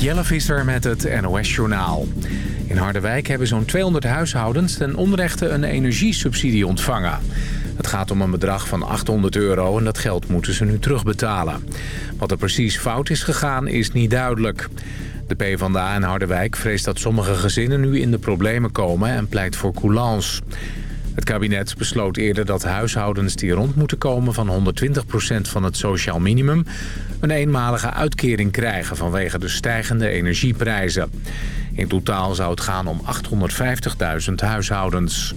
Jelle Visser met het NOS-journaal. In Harderwijk hebben zo'n 200 huishoudens ten onrechte een energiesubsidie ontvangen. Het gaat om een bedrag van 800 euro en dat geld moeten ze nu terugbetalen. Wat er precies fout is gegaan is niet duidelijk. De PvdA in Harderwijk vreest dat sommige gezinnen nu in de problemen komen en pleit voor coulance. Het kabinet besloot eerder dat huishoudens die rond moeten komen van 120% van het sociaal minimum... een eenmalige uitkering krijgen vanwege de stijgende energieprijzen. In totaal zou het gaan om 850.000 huishoudens.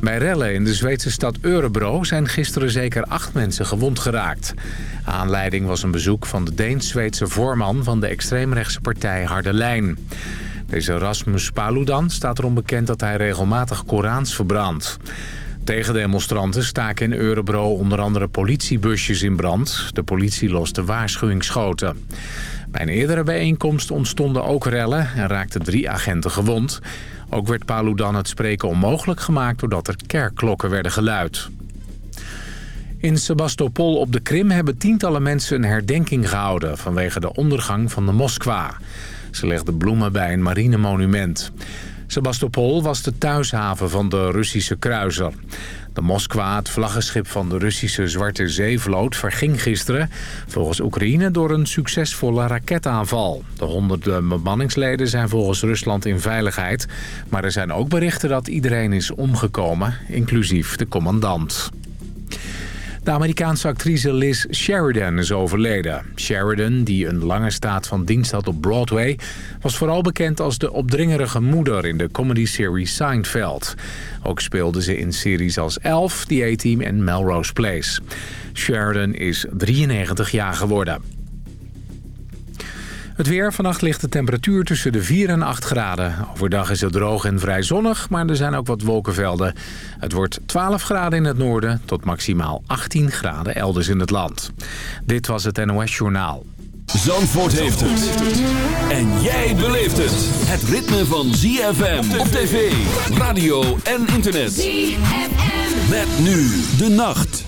Bij rellen in de Zweedse stad Örebro zijn gisteren zeker acht mensen gewond geraakt. Aanleiding was een bezoek van de Deens-Zweedse voorman van de extreemrechtse partij Harde Lijn. Deze Rasmus Paludan staat erom bekend dat hij regelmatig Korans verbrandt. Tegen demonstranten staken in Örebro onder andere politiebusjes in brand. De politie loste waarschuwingsschoten. Bij een eerdere bijeenkomst ontstonden ook rellen en raakten drie agenten gewond. Ook werd Paludan het spreken onmogelijk gemaakt doordat er kerkklokken werden geluid. In Sebastopol op de Krim hebben tientallen mensen een herdenking gehouden... vanwege de ondergang van de Moskwa. Ze legden bloemen bij een marinemonument. Sebastopol was de thuishaven van de Russische kruiser. De Moskwa, het vlaggenschip van de Russische Zwarte Zeevloot... verging gisteren, volgens Oekraïne, door een succesvolle raketaanval. De honderden bemanningsleden zijn volgens Rusland in veiligheid. Maar er zijn ook berichten dat iedereen is omgekomen, inclusief de commandant. De Amerikaanse actrice Liz Sheridan is overleden. Sheridan, die een lange staat van dienst had op Broadway... was vooral bekend als de opdringerige moeder in de comedy-serie Seinfeld. Ook speelde ze in series als Elf, The A-Team en Melrose Place. Sheridan is 93 jaar geworden. Het weer. Vannacht ligt de temperatuur tussen de 4 en 8 graden. Overdag is het droog en vrij zonnig, maar er zijn ook wat wolkenvelden. Het wordt 12 graden in het noorden tot maximaal 18 graden elders in het land. Dit was het NOS Journaal. Zandvoort heeft het. En jij beleeft het. Het ritme van ZFM op tv, radio en internet. ZFM. Met nu de nacht.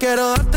quiero darte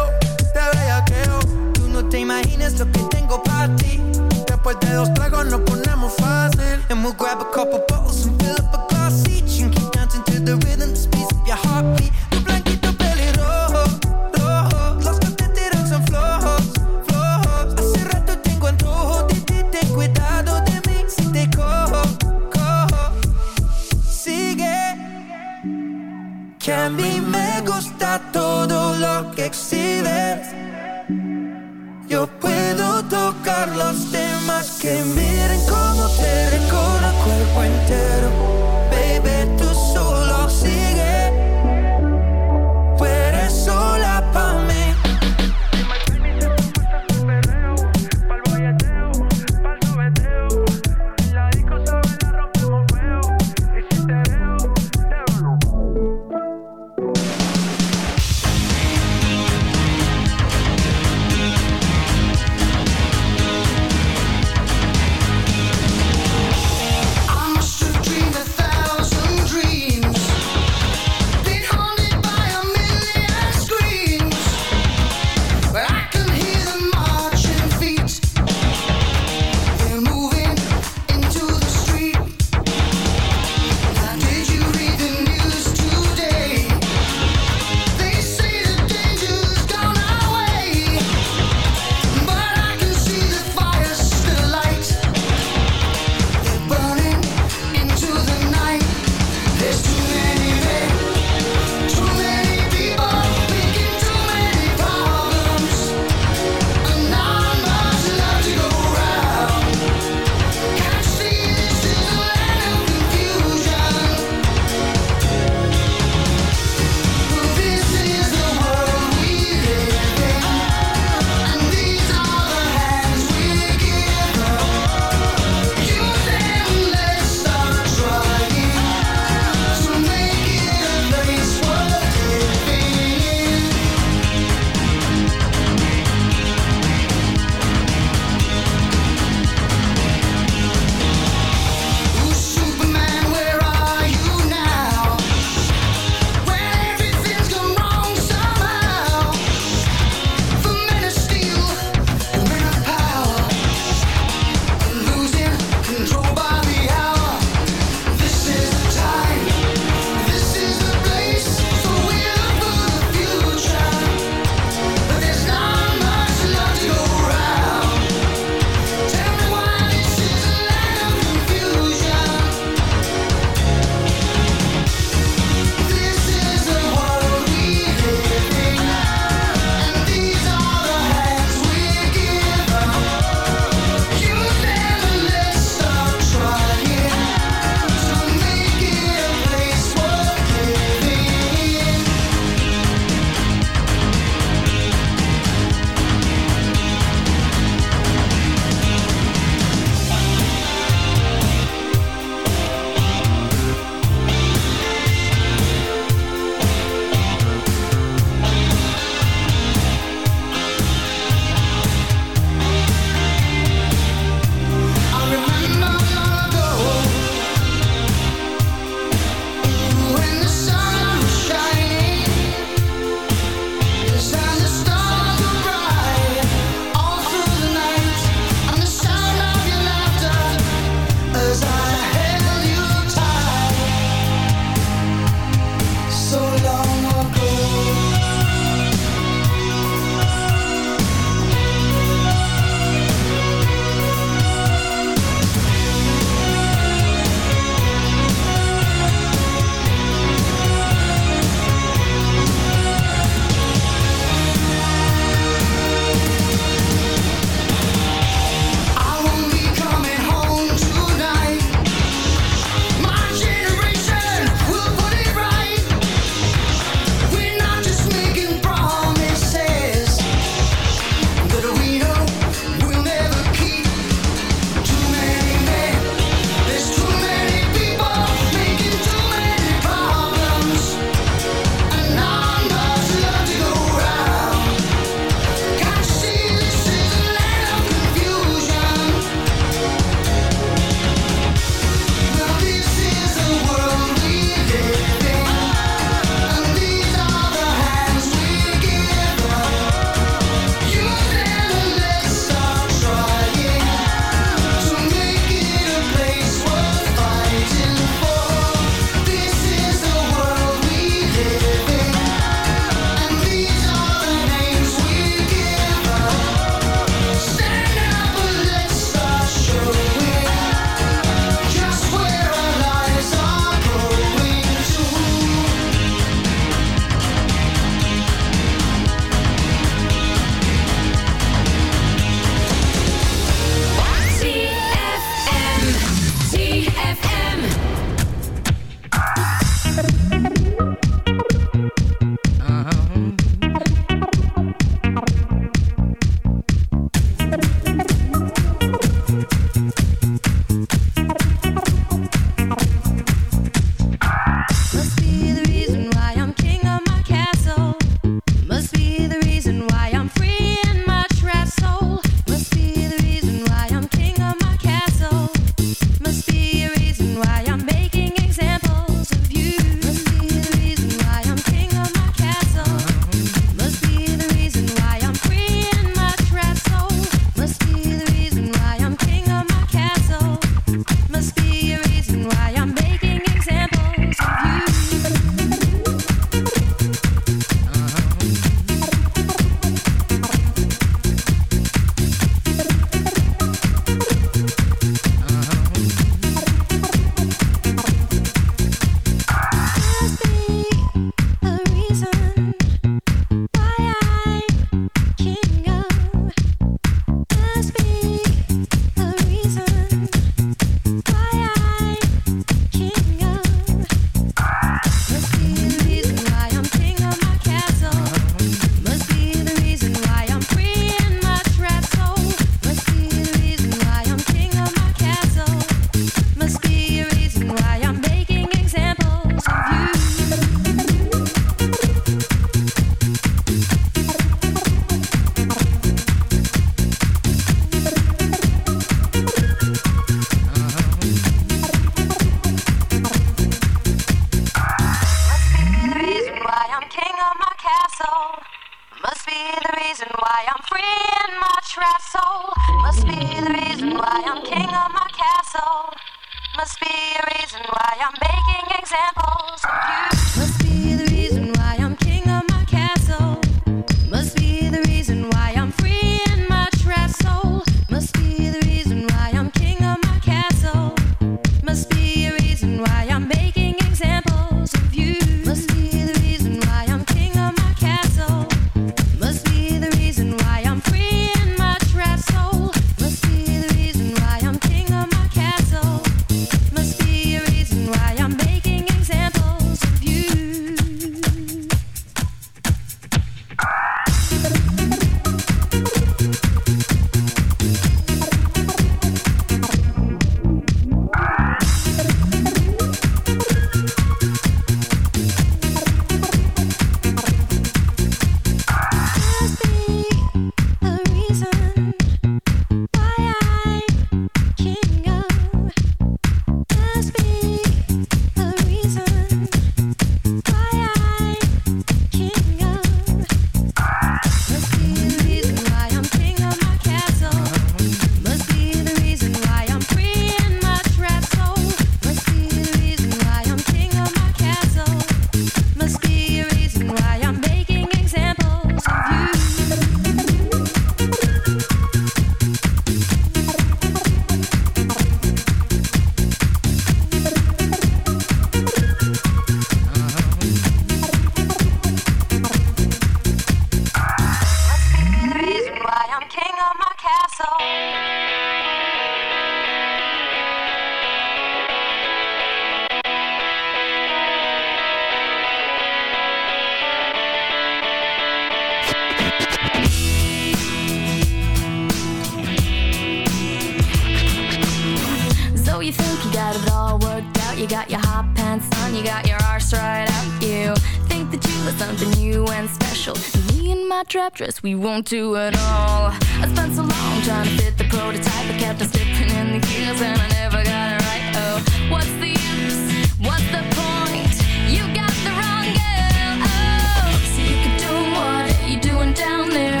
dress, we won't do it all. I spent so long trying to fit the prototype, I kept on slipping in the gears, and I never got it right. Oh, what's the use? What's the point? You got the wrong girl. Oh, so you could do what you're doing down there?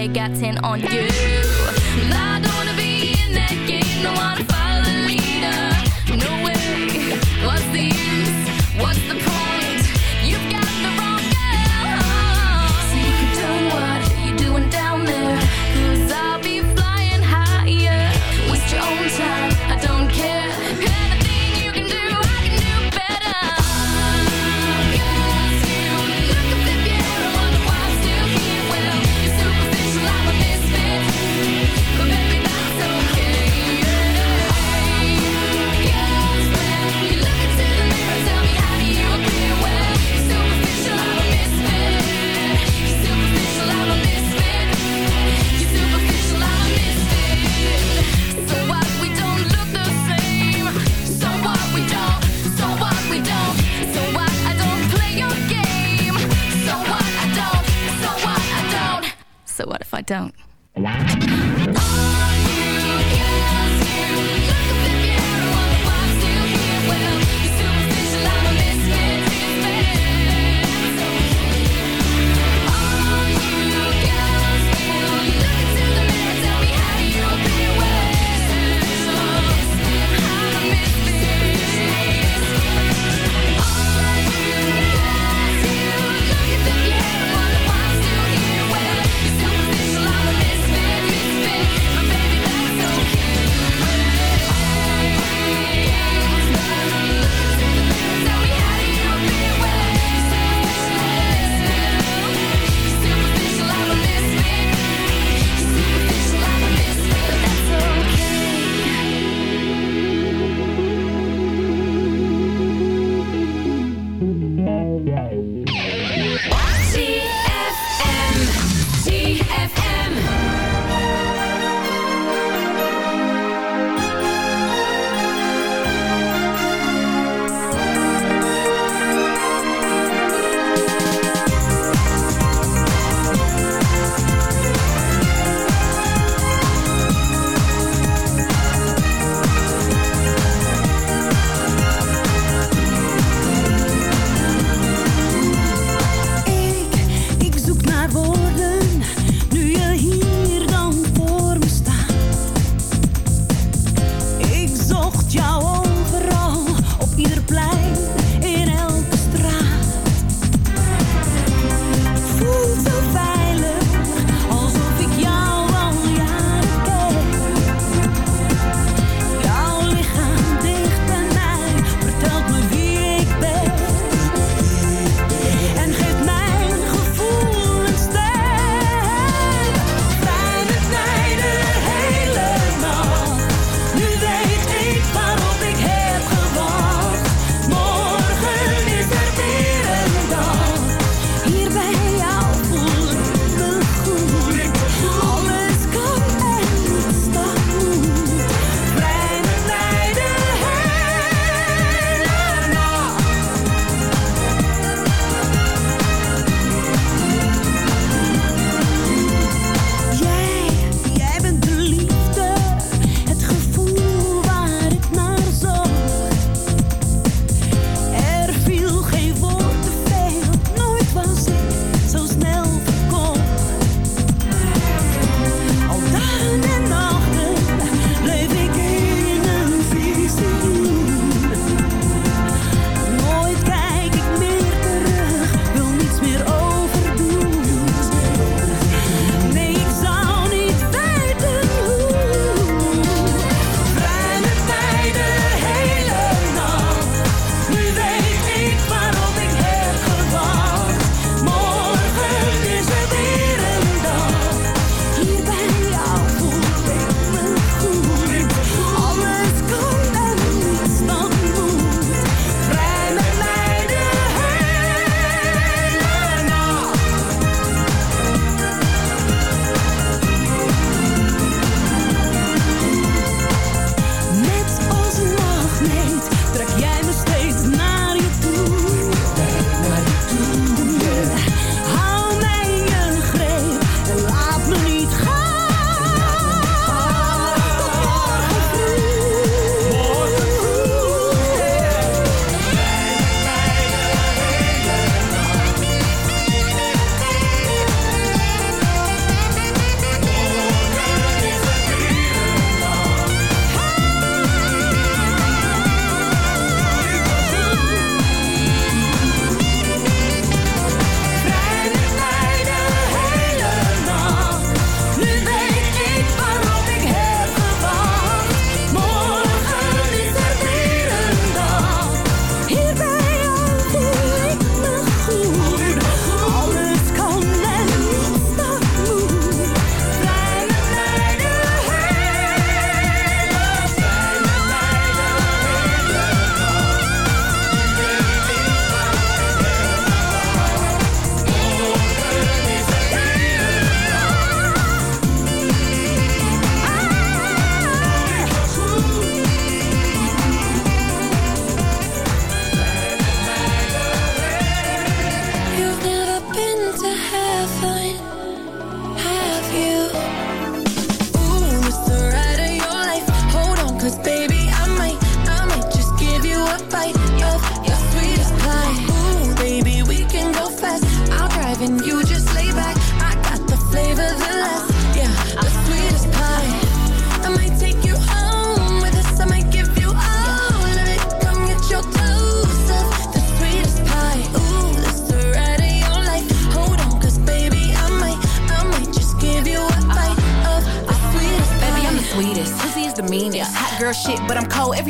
They got 10 on you. I don't wanna be in that game, no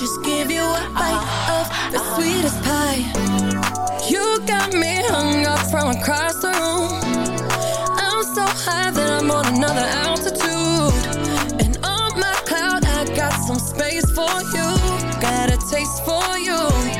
just give you a bite of the sweetest pie. You got me hung up from across the room. I'm so high that I'm on another altitude. And on my cloud, I got some space for you. Got a taste for you.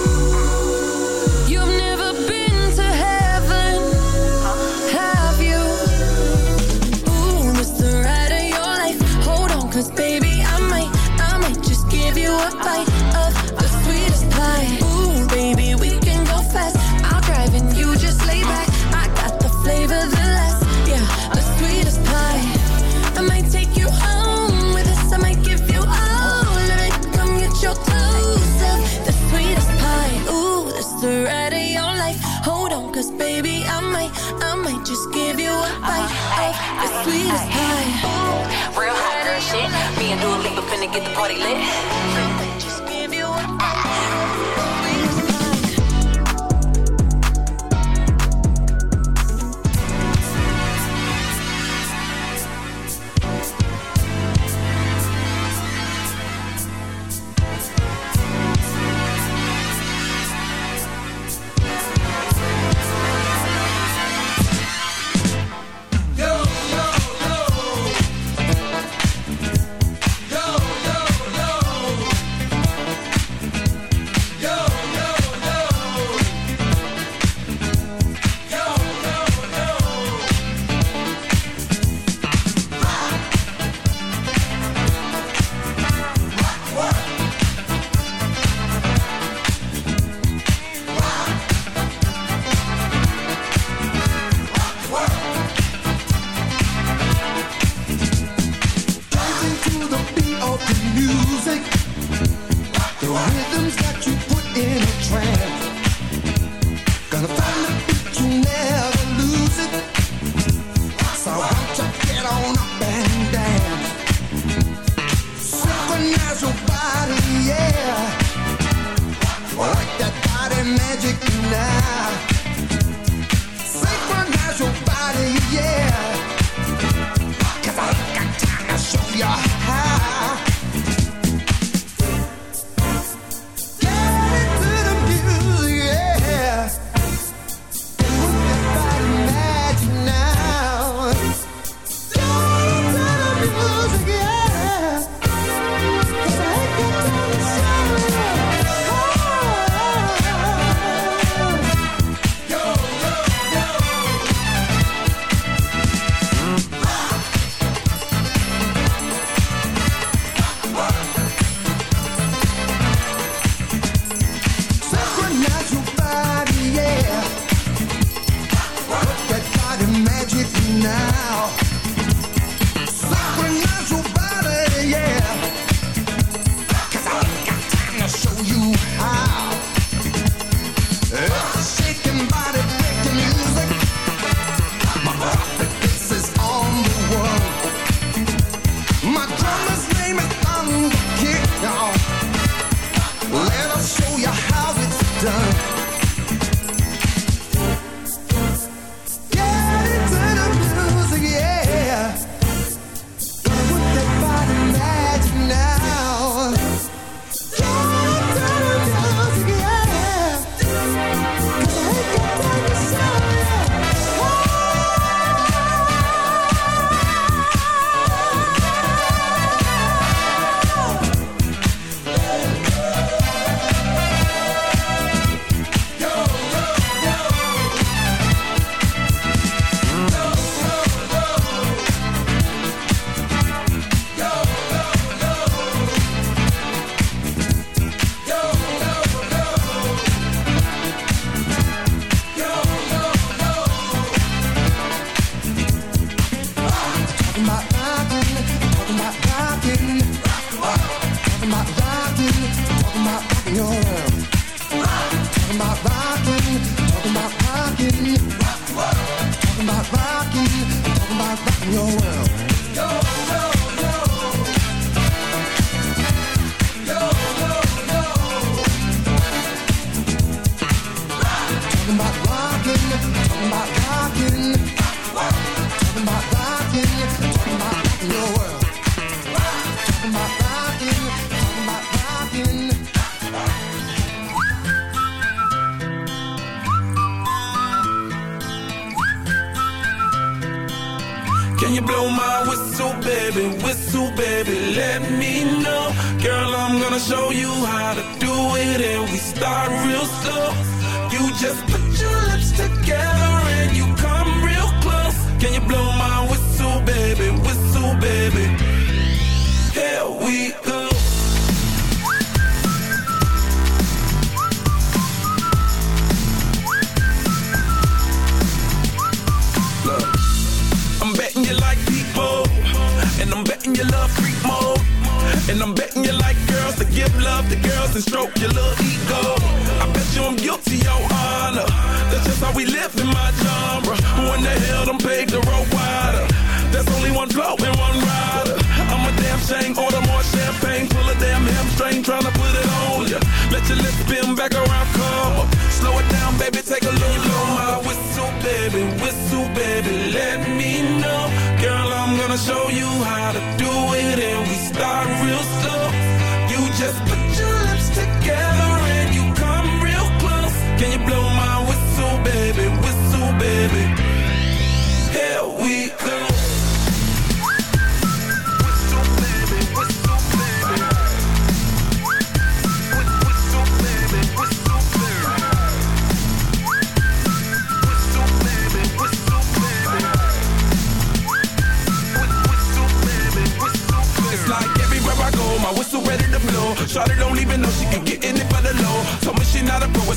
Keep the party lit.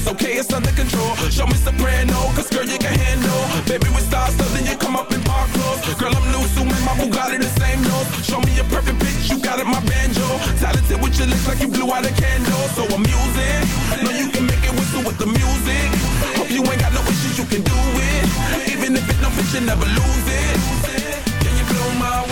It's okay, it's under control. Show me soprano, cause girl you can handle. Baby with stars, so then you come up in park clothes. Girl I'm new, so my Bugatti the same nose. Show me a perfect pitch, you got it, my banjo. Talented with your lips like you blew out a candle. So I'm using, know you can make it whistle with the music. Hope you ain't got no issues, you can do it. Even if it don't fit, you never lose it.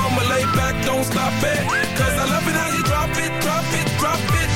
I'ma lay back, don't stop it. Cause I love it how you drop it, drop it, drop it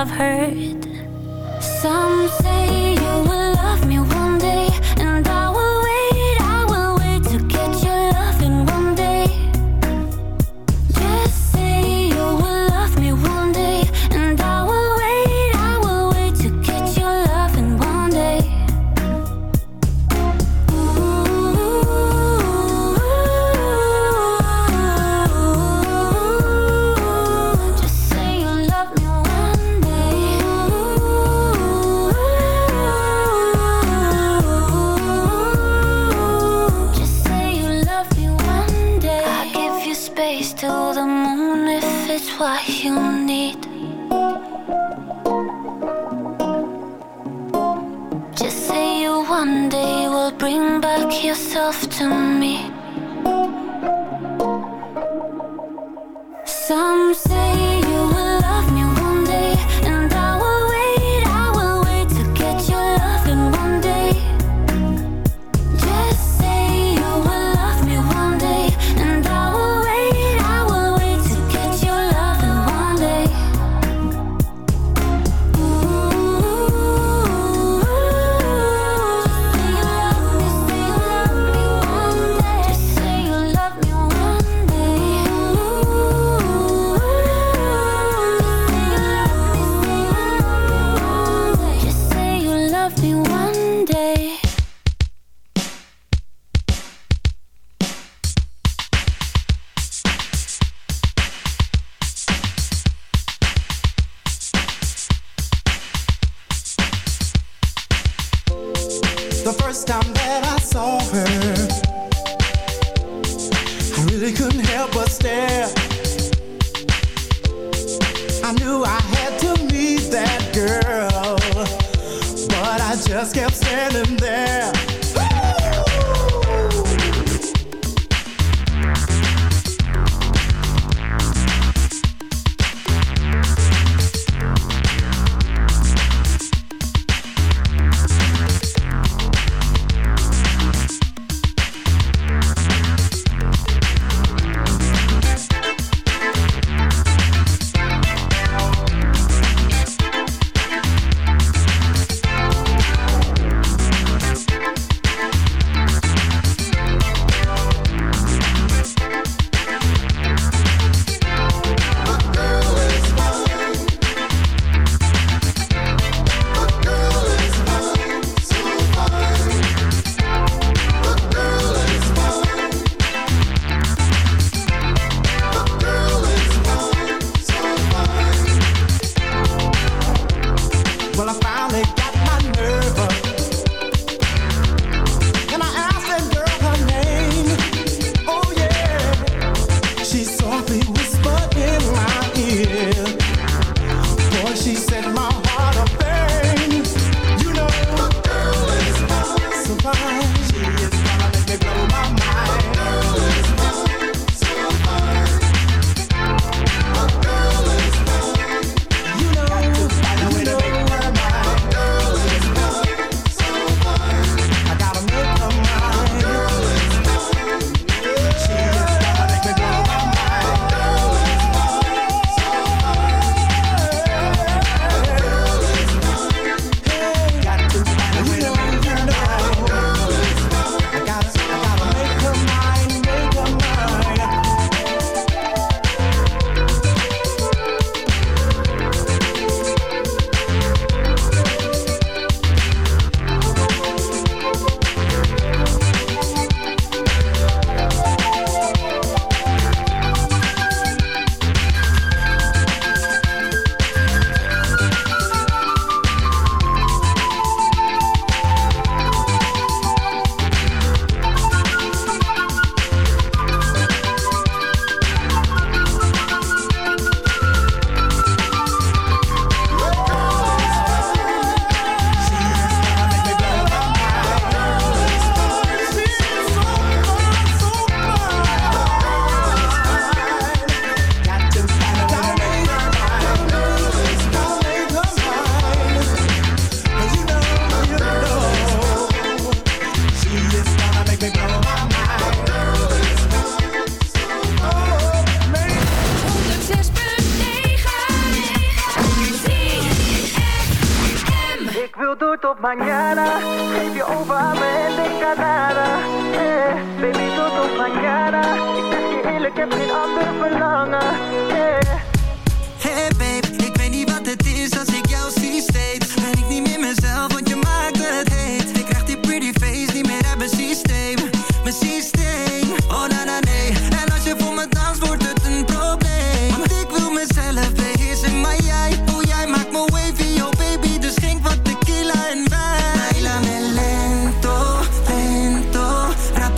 I've heard. Some say. but stare.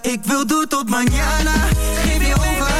Ik wil door tot mañana het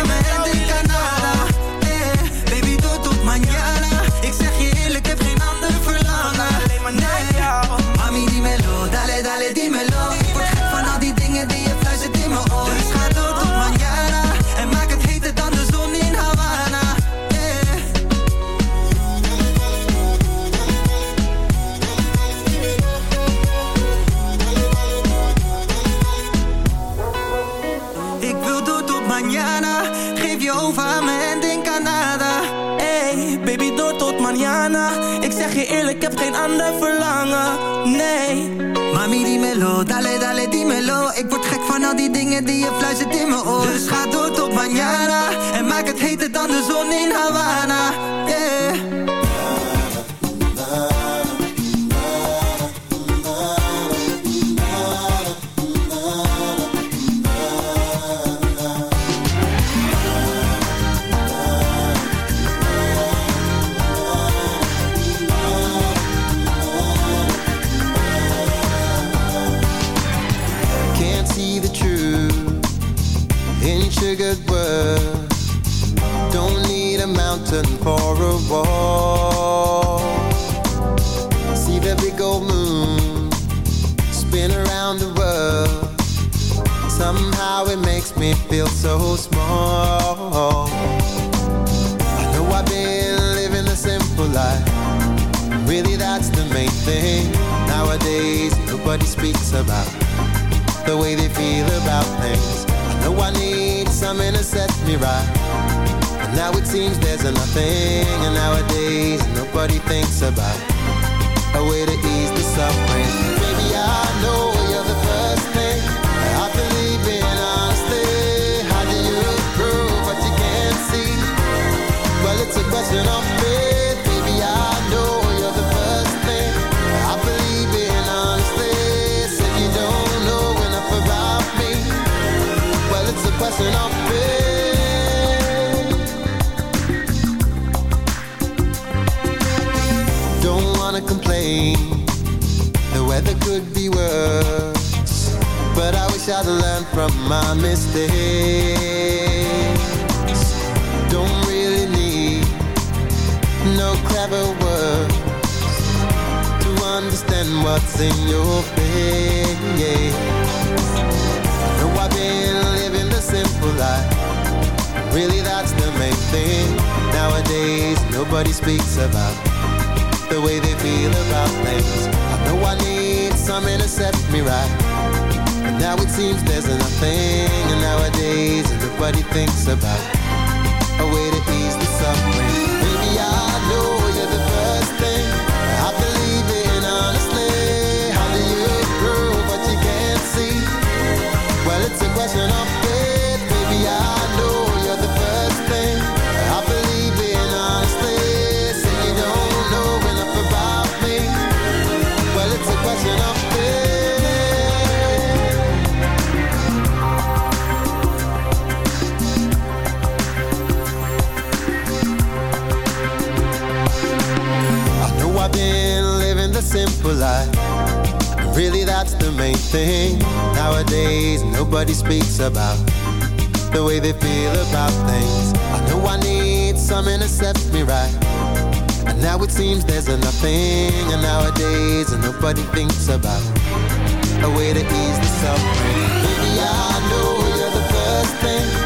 verlangen, nee. Mami dimelo, dale, dale, dímelo Ik word gek van al die dingen die je fluistert in mijn oor. Dus ga door tot jara. En maak het heter dan de zon in Havana. Really that's the main thing Nowadays. Nobody speaks about The way they feel about things. I know I need something to set me right. But now it seems there's nothing And nowadays nobody thinks about. A way to the main thing Nowadays nobody speaks about. The way they feel about things. I know I need someone to set me right. And now it seems there's nothing And nowadays nobody thinks about A way to ease the suffering. Baby, I know you're the first thing.